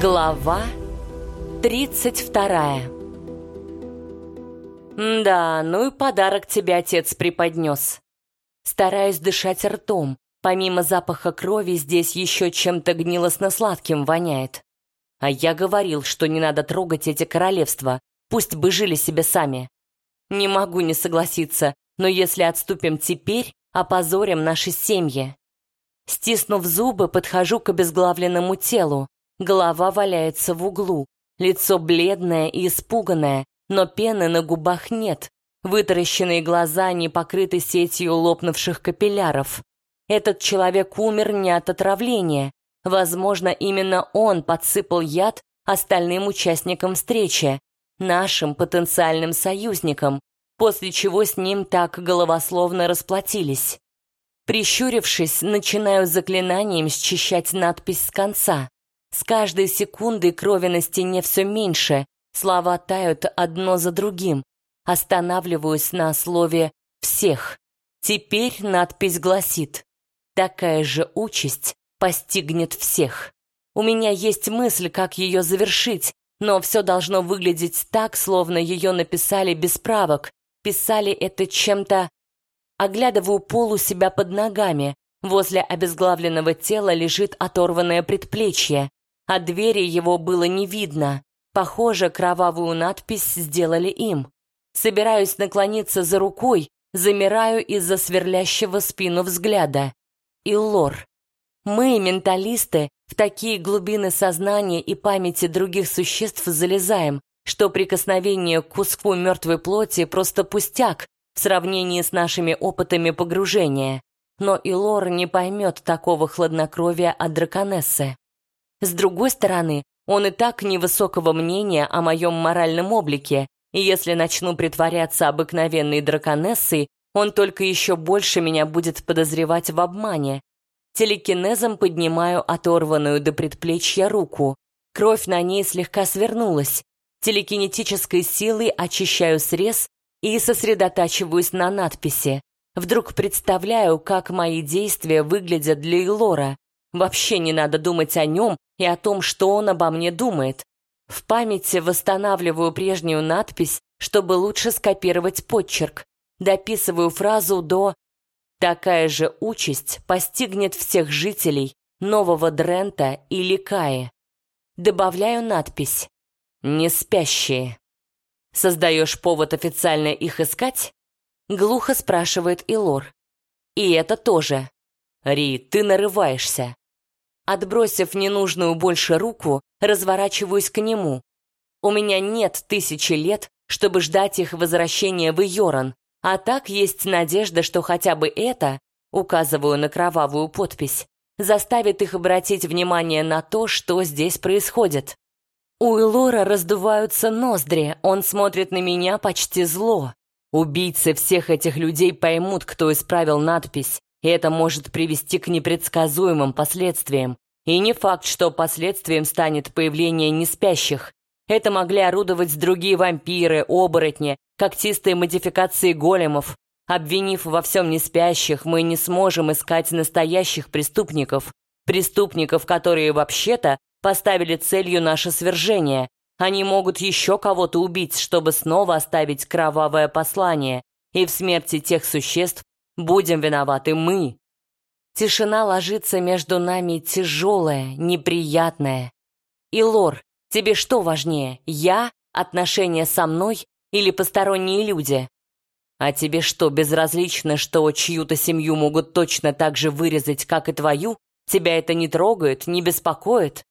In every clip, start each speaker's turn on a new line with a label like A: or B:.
A: Глава 32 Да, ну и подарок тебе отец преподнес. Стараюсь дышать ртом. Помимо запаха крови здесь еще чем-то гнилостно-сладким воняет. А я говорил, что не надо трогать эти королевства, пусть бы жили себе сами. Не могу не согласиться, но если отступим теперь, опозорим наши семьи. Стиснув зубы, подхожу к обезглавленному телу. Голова валяется в углу, лицо бледное и испуганное, но пены на губах нет. Вытаращенные глаза не покрыты сетью лопнувших капилляров. Этот человек умер не от отравления. Возможно, именно он подсыпал яд остальным участникам встречи, нашим потенциальным союзникам, после чего с ним так головословно расплатились. Прищурившись, начинаю заклинанием счищать надпись с конца. С каждой секундой крови на стене все меньше, слова тают одно за другим. Останавливаюсь на слове «всех». Теперь надпись гласит «Такая же участь постигнет всех». У меня есть мысль, как ее завершить, но все должно выглядеть так, словно ее написали без правок, писали это чем-то... Оглядываю пол у себя под ногами. Возле обезглавленного тела лежит оторванное предплечье а двери его было не видно. Похоже, кровавую надпись сделали им. Собираюсь наклониться за рукой, замираю из-за сверлящего спину взгляда. И лор. Мы, менталисты, в такие глубины сознания и памяти других существ залезаем, что прикосновение к куску мертвой плоти просто пустяк в сравнении с нашими опытами погружения. Но и Лор не поймет такого хладнокровия от драконессы. С другой стороны, он и так невысокого мнения о моем моральном облике, и если начну притворяться обыкновенной драконессой, он только еще больше меня будет подозревать в обмане. Телекинезом поднимаю оторванную до предплечья руку. Кровь на ней слегка свернулась. Телекинетической силой очищаю срез и сосредотачиваюсь на надписи. Вдруг представляю, как мои действия выглядят для Илора. Вообще не надо думать о нем и о том, что он обо мне думает. В памяти восстанавливаю прежнюю надпись, чтобы лучше скопировать подчерк. Дописываю фразу до «Такая же участь постигнет всех жителей Нового Дрента и Ликаи». Добавляю надпись «Не спящие». «Создаешь повод официально их искать?» Глухо спрашивает Илор. «И это тоже. Ри, ты нарываешься. Отбросив ненужную больше руку, разворачиваюсь к нему. У меня нет тысячи лет, чтобы ждать их возвращения в Йоран, а так есть надежда, что хотя бы это, указываю на кровавую подпись, заставит их обратить внимание на то, что здесь происходит. У Элора раздуваются ноздри, он смотрит на меня почти зло. Убийцы всех этих людей поймут, кто исправил надпись, и это может привести к непредсказуемым последствиям. И не факт, что последствием станет появление неспящих. Это могли орудовать другие вампиры, оборотни, когтистые модификации големов. Обвинив во всем неспящих, мы не сможем искать настоящих преступников. Преступников, которые вообще-то поставили целью наше свержение. Они могут еще кого-то убить, чтобы снова оставить кровавое послание. И в смерти тех существ Будем виноваты мы. Тишина ложится между нами тяжелая, неприятная. И Лор, тебе что важнее, я, отношения со мной или посторонние люди? А тебе что, безразлично, что чью-то семью могут точно так же вырезать, как и твою? Тебя это не трогает, не беспокоит?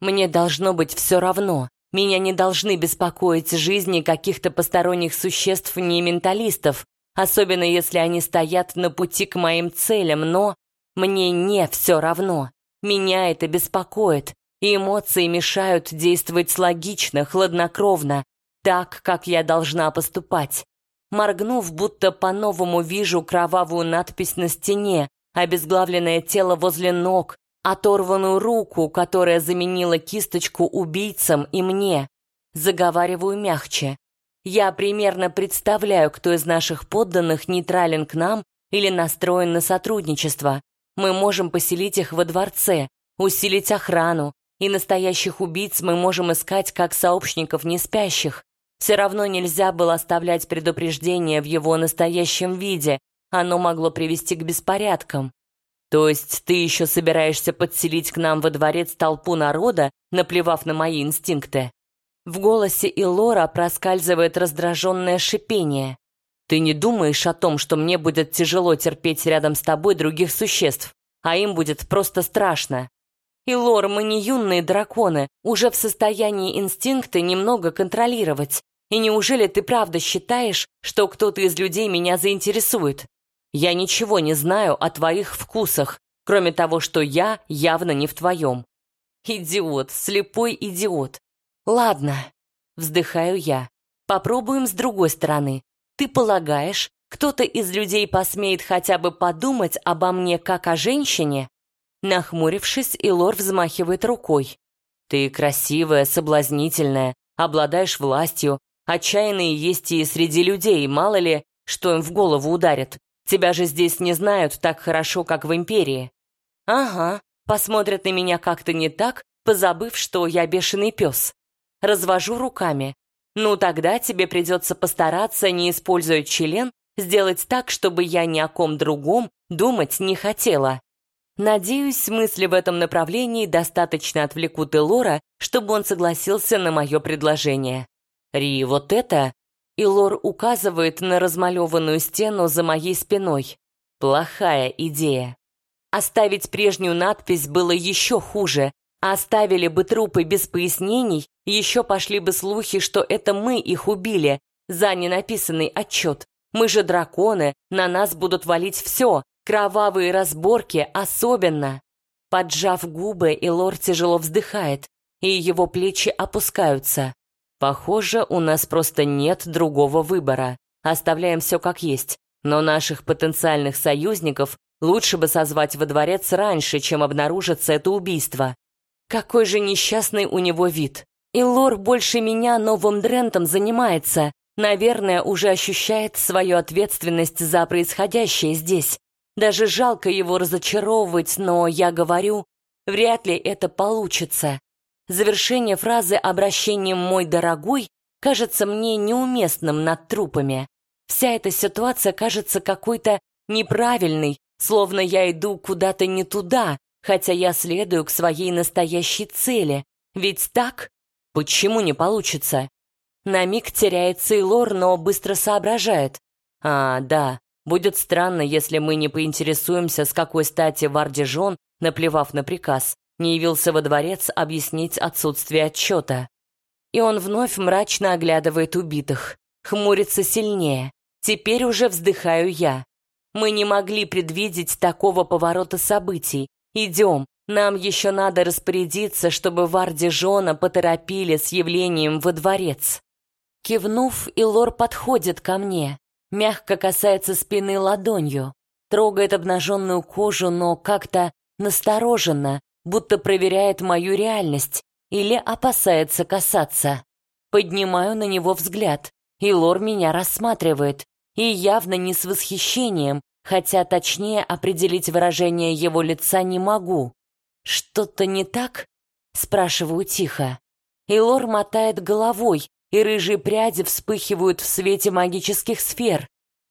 A: Мне должно быть все равно. Меня не должны беспокоить жизни каких-то посторонних существ не менталистов, особенно если они стоят на пути к моим целям, но мне не все равно. Меня это беспокоит, и эмоции мешают действовать логично, хладнокровно, так, как я должна поступать. Моргнув, будто по-новому вижу кровавую надпись на стене, обезглавленное тело возле ног, оторванную руку, которая заменила кисточку убийцам и мне. Заговариваю мягче. Я примерно представляю, кто из наших подданных нейтрален к нам или настроен на сотрудничество. Мы можем поселить их во дворце, усилить охрану, и настоящих убийц мы можем искать как сообщников неспящих. Все равно нельзя было оставлять предупреждение в его настоящем виде, оно могло привести к беспорядкам. То есть ты еще собираешься подселить к нам во дворец толпу народа, наплевав на мои инстинкты? В голосе Илора проскальзывает раздраженное шипение. Ты не думаешь о том, что мне будет тяжело терпеть рядом с тобой других существ, а им будет просто страшно. Илор, мы не юные драконы, уже в состоянии инстинкты немного контролировать. И неужели ты правда считаешь, что кто-то из людей меня заинтересует? Я ничего не знаю о твоих вкусах, кроме того, что я явно не в твоем. Идиот, слепой идиот. Ладно, вздыхаю я. Попробуем с другой стороны. Ты полагаешь, кто-то из людей посмеет хотя бы подумать обо мне как о женщине? Нахмурившись, Илор взмахивает рукой. Ты красивая, соблазнительная, обладаешь властью, отчаянные есть и среди людей, мало ли, что им в голову ударит. Тебя же здесь не знают так хорошо, как в Империи. Ага, посмотрят на меня как-то не так, позабыв, что я бешеный пес. Развожу руками. Ну, тогда тебе придется постараться, не используя член, сделать так, чтобы я ни о ком другом думать не хотела. Надеюсь, мысли в этом направлении достаточно отвлекут Элора, чтобы он согласился на мое предложение. Ри, вот это... Илор указывает на размалеванную стену за моей спиной. Плохая идея. Оставить прежнюю надпись было еще хуже, Оставили бы трупы без пояснений, еще пошли бы слухи, что это мы их убили, за ненаписанный отчет. Мы же драконы, на нас будут валить все, кровавые разборки особенно. Поджав губы, Илор тяжело вздыхает, и его плечи опускаются. Похоже, у нас просто нет другого выбора. Оставляем все как есть. Но наших потенциальных союзников лучше бы созвать во дворец раньше, чем обнаружится это убийство. Какой же несчастный у него вид. И Лор больше меня новым дрентом занимается. Наверное, уже ощущает свою ответственность за происходящее здесь. Даже жалко его разочаровывать, но я говорю, вряд ли это получится. Завершение фразы обращением «мой дорогой» кажется мне неуместным над трупами. Вся эта ситуация кажется какой-то неправильной, словно я иду куда-то не туда, хотя я следую к своей настоящей цели. Ведь так? Почему не получится? На миг теряется и Лор, но быстро соображает. А, да, будет странно, если мы не поинтересуемся, с какой стати Вардижон, наплевав на приказ, не явился во дворец объяснить отсутствие отчета. И он вновь мрачно оглядывает убитых. Хмурится сильнее. Теперь уже вздыхаю я. Мы не могли предвидеть такого поворота событий, Идем, нам еще надо распорядиться, чтобы Варди Жона поторопили с явлением во дворец. Кивнув, Илор подходит ко мне, мягко касается спины ладонью, трогает обнаженную кожу, но как-то настороженно, будто проверяет мою реальность или опасается касаться. Поднимаю на него взгляд, Илор меня рассматривает, и явно не с восхищением, хотя точнее определить выражение его лица не могу. «Что-то не так?» — спрашиваю тихо. Илор мотает головой, и рыжие пряди вспыхивают в свете магических сфер,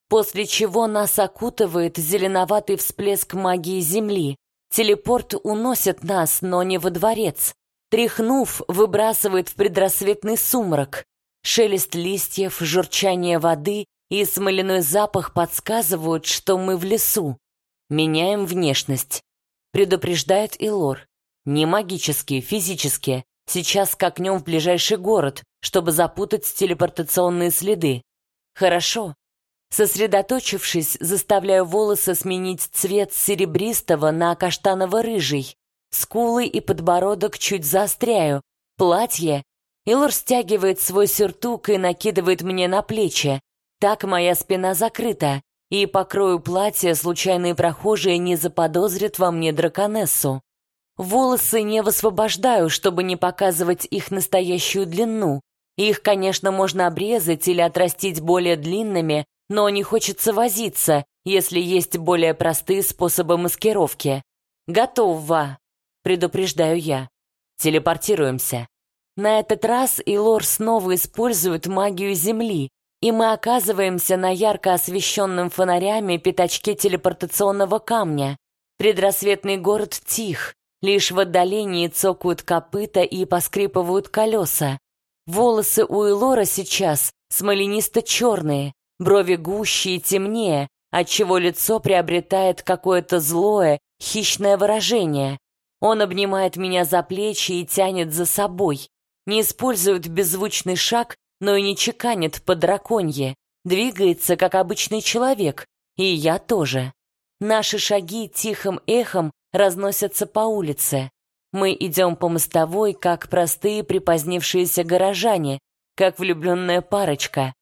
A: после чего нас окутывает зеленоватый всплеск магии Земли. Телепорт уносит нас, но не во дворец. Тряхнув, выбрасывает в предрассветный сумрак. Шелест листьев, журчание воды и смоляной запах подсказывают, что мы в лесу. Меняем внешность. Предупреждает Илор. Не магические, физические. Сейчас скакнем в ближайший город, чтобы запутать телепортационные следы. Хорошо. Сосредоточившись, заставляю волосы сменить цвет серебристого на каштаново-рыжий. Скулы и подбородок чуть заостряю. Платье. Илор стягивает свой сюртук и накидывает мне на плечи. Так моя спина закрыта, и по крою платья случайные прохожие не заподозрят во мне драконессу. Волосы не высвобождаю, чтобы не показывать их настоящую длину. Их, конечно, можно обрезать или отрастить более длинными, но не хочется возиться, если есть более простые способы маскировки. «Готова», — предупреждаю я. Телепортируемся. На этот раз Илор снова использует магию Земли, и мы оказываемся на ярко освещенном фонарями пятачке телепортационного камня. Предрассветный город тих, лишь в отдалении цокают копыта и поскрипывают колеса. Волосы у Илора сейчас смоленисто-черные, брови гуще и темнее, отчего лицо приобретает какое-то злое, хищное выражение. Он обнимает меня за плечи и тянет за собой. Не использует беззвучный шаг, но и не чеканит по драконье. Двигается, как обычный человек. И я тоже. Наши шаги тихим эхом разносятся по улице. Мы идем по мостовой, как простые припозднившиеся горожане, как влюбленная парочка.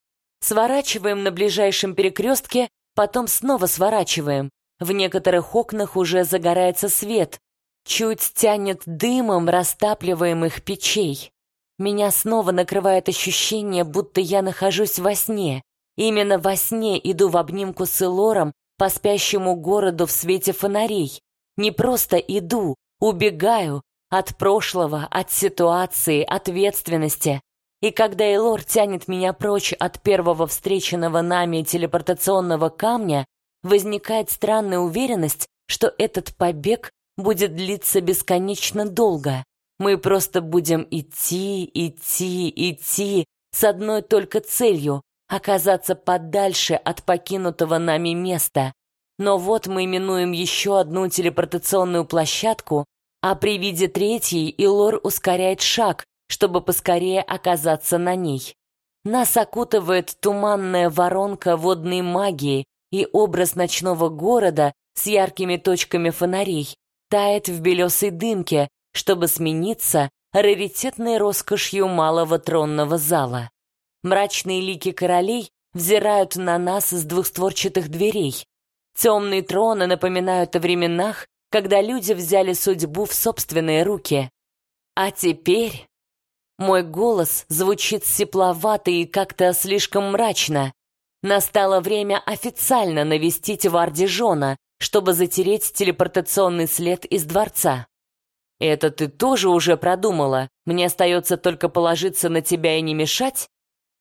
A: Сворачиваем на ближайшем перекрестке, потом снова сворачиваем. В некоторых окнах уже загорается свет. Чуть тянет дымом растапливаемых печей. Меня снова накрывает ощущение, будто я нахожусь во сне. Именно во сне иду в обнимку с Элором по спящему городу в свете фонарей. Не просто иду, убегаю от прошлого, от ситуации, ответственности. И когда Элор тянет меня прочь от первого встреченного нами телепортационного камня, возникает странная уверенность, что этот побег будет длиться бесконечно долго. Мы просто будем идти, идти, идти с одной только целью — оказаться подальше от покинутого нами места. Но вот мы минуем еще одну телепортационную площадку, а при виде третьей Илор ускоряет шаг, чтобы поскорее оказаться на ней. Нас окутывает туманная воронка водной магии, и образ ночного города с яркими точками фонарей тает в белесой дымке, чтобы смениться раритетной роскошью малого тронного зала. Мрачные лики королей взирают на нас с двухстворчатых дверей. Темные троны напоминают о временах, когда люди взяли судьбу в собственные руки. А теперь... Мой голос звучит сепловато и как-то слишком мрачно. Настало время официально навестить Вардижона, чтобы затереть телепортационный след из дворца. «Это ты тоже уже продумала? Мне остается только положиться на тебя и не мешать?»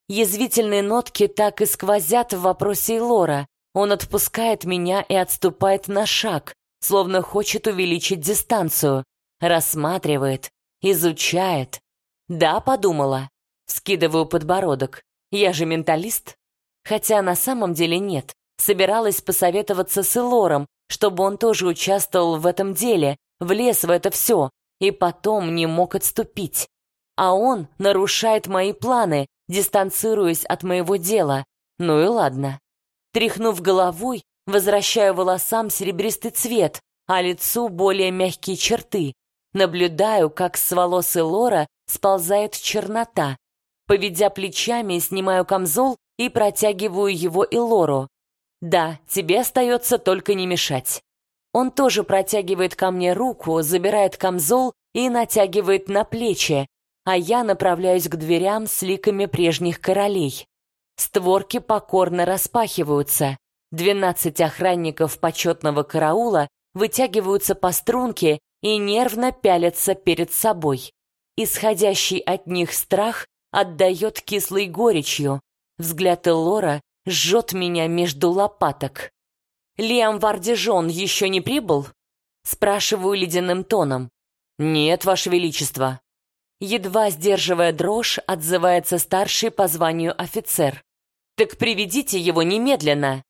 A: Язвительные нотки так и сквозят в вопросе Лора. Он отпускает меня и отступает на шаг, словно хочет увеличить дистанцию. Рассматривает, изучает. «Да, подумала». Скидываю подбородок. «Я же менталист». Хотя на самом деле нет. Собиралась посоветоваться с Элором, чтобы он тоже участвовал в этом деле, влез в это все и потом не мог отступить. А он нарушает мои планы, дистанцируясь от моего дела. Ну и ладно. Тряхнув головой, возвращаю волосам серебристый цвет, а лицу более мягкие черты. Наблюдаю, как с волос Лора сползает чернота. Поведя плечами, снимаю камзол и протягиваю его Элору. Да, тебе остается только не мешать. Он тоже протягивает ко мне руку, забирает камзол и натягивает на плечи, а я направляюсь к дверям с ликами прежних королей. Створки покорно распахиваются. Двенадцать охранников почетного караула вытягиваются по струнке и нервно пялятся перед собой. Исходящий от них страх отдает кислой горечью. Взгляд Элора жжет меня между лопаток. «Лиам Вардижон еще не прибыл?» Спрашиваю ледяным тоном. «Нет, Ваше Величество». Едва сдерживая дрожь, отзывается старший по званию офицер. «Так приведите его немедленно!»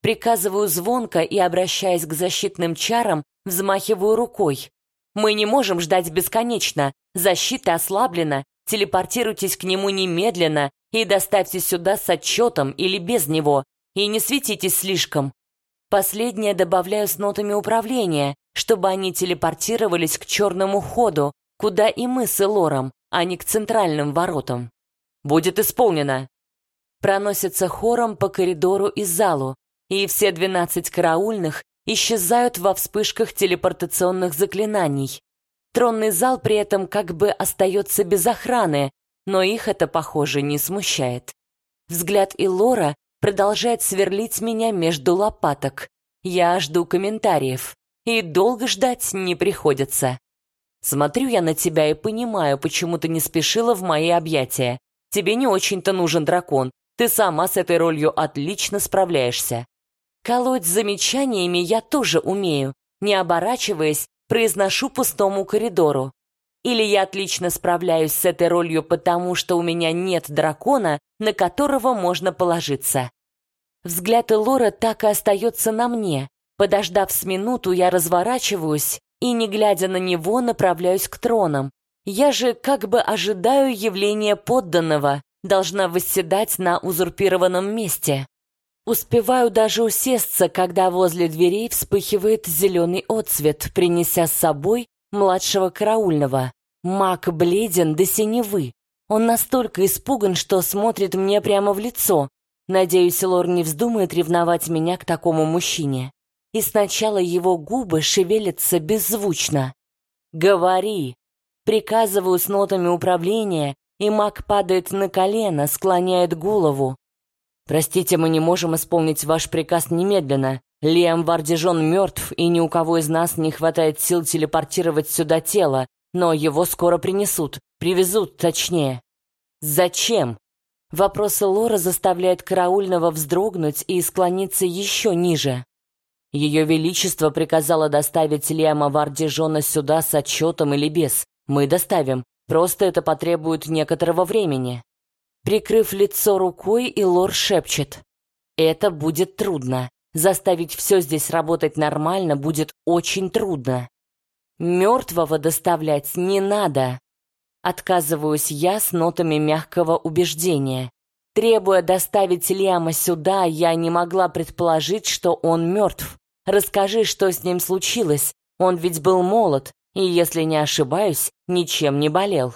A: Приказываю звонко и, обращаясь к защитным чарам, взмахиваю рукой. «Мы не можем ждать бесконечно. Защита ослаблена. Телепортируйтесь к нему немедленно и доставьте сюда с отчетом или без него. И не светитесь слишком. Последнее добавляю с нотами управления, чтобы они телепортировались к черному ходу, куда и мы с Элором, а не к центральным воротам. «Будет исполнено!» Проносится хором по коридору и залу, и все двенадцать караульных исчезают во вспышках телепортационных заклинаний. Тронный зал при этом как бы остается без охраны, но их это, похоже, не смущает. Взгляд Илора продолжает сверлить меня между лопаток. Я жду комментариев, и долго ждать не приходится. Смотрю я на тебя и понимаю, почему ты не спешила в мои объятия. Тебе не очень-то нужен дракон. Ты сама с этой ролью отлично справляешься. Колоть замечаниями я тоже умею. Не оборачиваясь, произношу пустому коридору. Или я отлично справляюсь с этой ролью потому, что у меня нет дракона, на которого можно положиться. Взгляд Элора так и остается на мне. Подождав с минуту, я разворачиваюсь и, не глядя на него, направляюсь к тронам. Я же как бы ожидаю явления подданного, должна восседать на узурпированном месте. Успеваю даже усесться, когда возле дверей вспыхивает зеленый отцвет, принеся с собой младшего караульного. Маг бледен до синевы. Он настолько испуган, что смотрит мне прямо в лицо. Надеюсь, Лор не вздумает ревновать меня к такому мужчине. И сначала его губы шевелятся беззвучно. «Говори!» Приказываю с нотами управления, и маг падает на колено, склоняет голову. «Простите, мы не можем исполнить ваш приказ немедленно. Лиам Вардижон мертв, и ни у кого из нас не хватает сил телепортировать сюда тело, но его скоро принесут, привезут, точнее». «Зачем?» Вопросы Лора заставляют караульного вздрогнуть и склониться еще ниже. Ее Величество приказало доставить Лиама Вардижона сюда с отчетом или без. Мы доставим. Просто это потребует некоторого времени. Прикрыв лицо рукой, Илор шепчет. Это будет трудно. Заставить все здесь работать нормально будет очень трудно. Мертвого доставлять не надо. Отказываюсь я с нотами мягкого убеждения. Требуя доставить Лиама сюда, я не могла предположить, что он мертв. Расскажи, что с ним случилось. Он ведь был молод, и, если не ошибаюсь, ничем не болел.